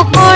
সকল